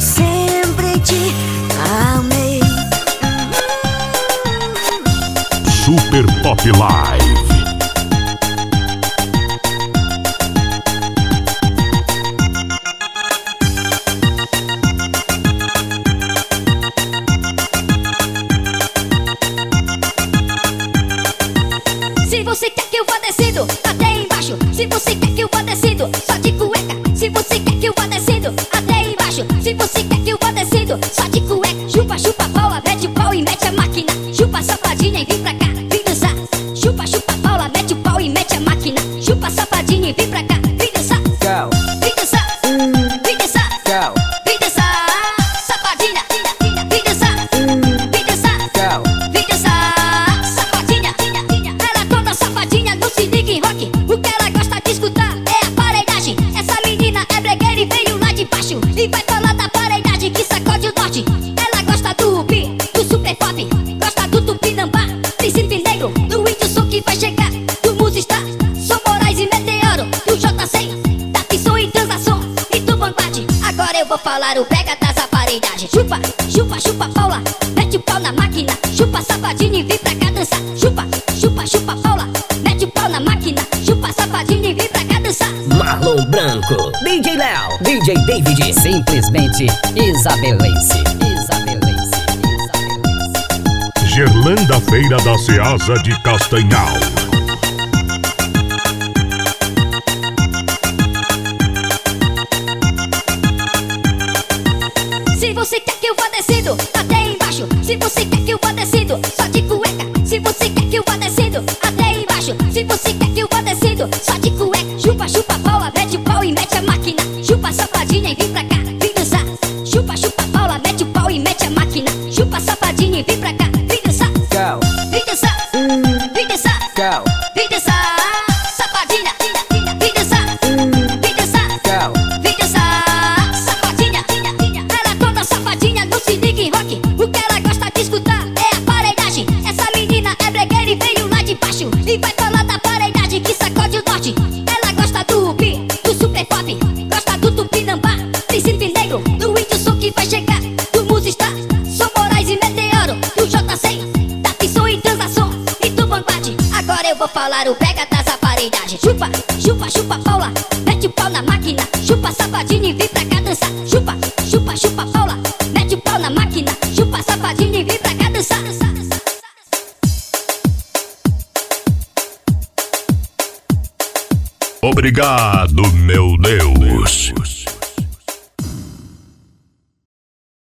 eu sempre te amei. Super Pop Live. Se você quer que eu vá descendo, até embaixo. Se você quer eu vou falar o pega das aparelhagens. Chupa, chupa, chupa, Paula, mete o pau na máquina. Chupa, safadinha e vem pra cá dançar. Chupa, chupa, chupa, Paula, mete o pau na máquina. Chupa, safadinha e vem pra cá dançar. Marlon Branco, DJ Léo, DJ David, simplesmente isabelense. Isabelense, isabelense. Gerlanda Feira da Ceasa de Castanhal. Eu vá descendo, até embaixo. Se você quer que eu vá descendo, só de cueca. Se você quer que eu vá descendo, até embaixo. Se você quer que eu vá descendo, só de cueca. Chupa, chupa, o pau e do tupinambá, príncipe negro Do índio som que vai chegar Do musistar, São Moraes e Meteoro. Do J100, da Pisson e Transação E do Vanguard Agora eu vou falar o pega das aparelhagens. Chupa, chupa, chupa, Paula Mete o pau na máquina. Chupa, safadinha e vem pra cá dançar. Chupa, chupa, chupa, Paula Obrigado, meu Deus.